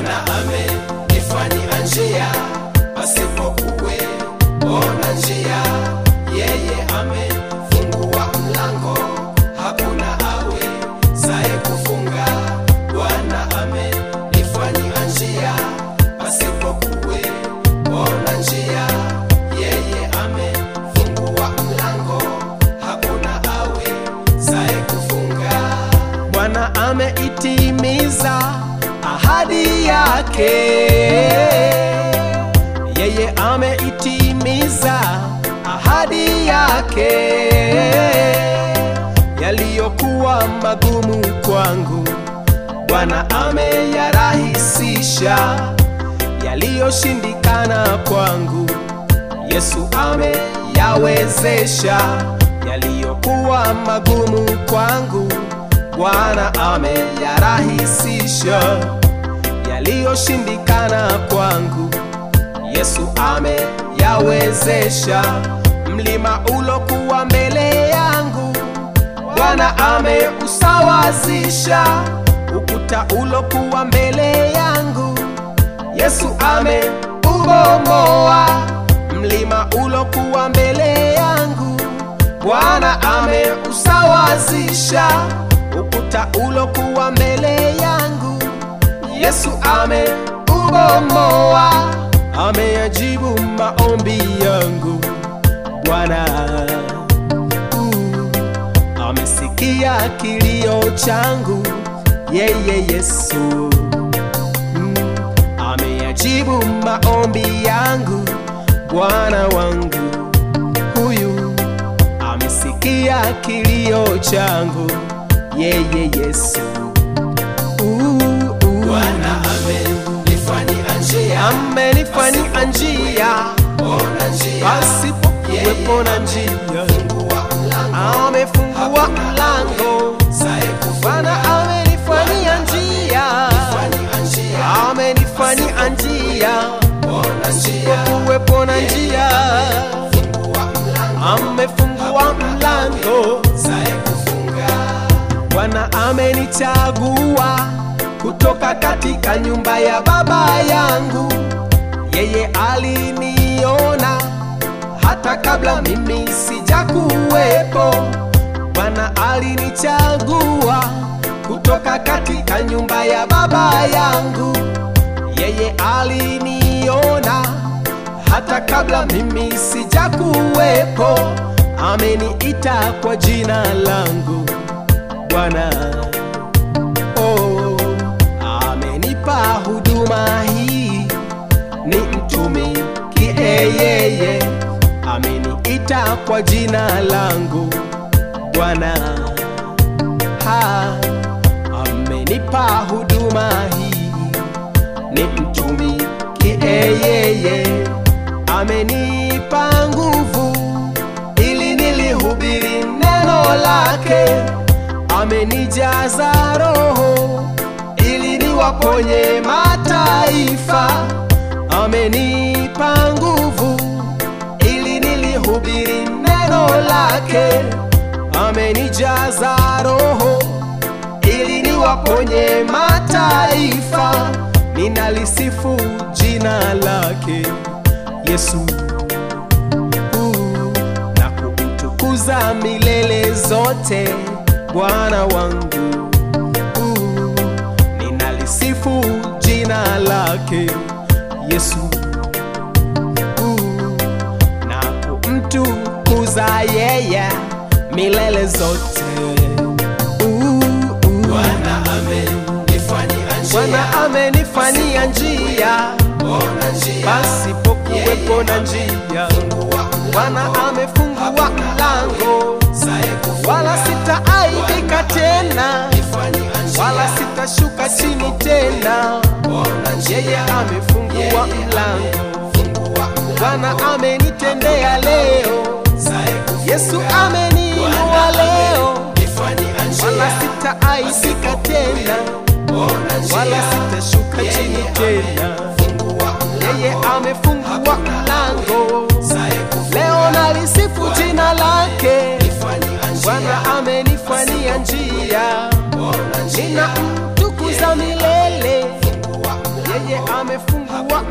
Bwana amenifanyia njia pasipokuwepo na njia, yeye ame yake. Yeye ameitimiza ahadi yake. Yaliyokuwa magumu kwangu bwana ameyarahisisha. Yaliyoshindikana kwangu yesu ameyawezesha. Yaliyokuwa magumu kwangu bwana ameyarahisisha yaliyoshindikana kwangu. Yesu ameyawezesha mlima ulokuwa mbele yangu. Bwana ameusawazisha ukuta ulokuwa mbele yangu. Yesu ameubomoa mlima ulokuwa mbele yangu. Bwana ameusawazisha ukuta ulokuwa mbele yangu yesu ameubomoa ameyajibu maombi yangu. Bwana uh, amesikia kilio changu. Yeye yesu ameyajibu maombi yangu. Bwana wangu huyu amesikia kilio changu. Yeye yesu amenifanyia njia? Pasipokuwepo na njia. Amefungua mlango. bwana amenifanyia njia. Amenifanyia njia. Ona na njia. amefungua mlango. bwana amenichagua kutoka katika nyumba ya baba yangu yeye aliniona hata kabla mimi sijakuwepo. Bwana alinichagua kutoka katika nyumba ya baba yangu. Yeye aliniona hata kabla mimi sijakuwepo. Ameniita kwa jina langu. Bwana ni mtumikie yeye ameniita kwa jina langu. Bwana ha amenipa huduma hii. Ni mtumikie yeye amenipa nguvu ili nilihubiri neno lake. Amenijaza roho ili niwaponye mataifa amenipa nguvu ili nilihubiri neno lake. Amenijaza roho ili niwaponye mataifa. Ninalisifu jina lake. Yesu na kumtukuza milele zote bwana wangu yeye milele zote. Bwana amenifanyia njia, pasipokuwepo na njia. Bwana amefungua mlango. wala sitaaibika tena. wala sitashuka chini tena. Yeye amefungua mlango. Bwana amenitendea leo yesu ameniinua leo. Wala sitaaibika tena. Wala sitashuka chini tena. Yeye amefungua mlango. Leo nalisifu jina lake. Bwana amenifanyia njia. Nina mtukuza milele. Yeye amefungua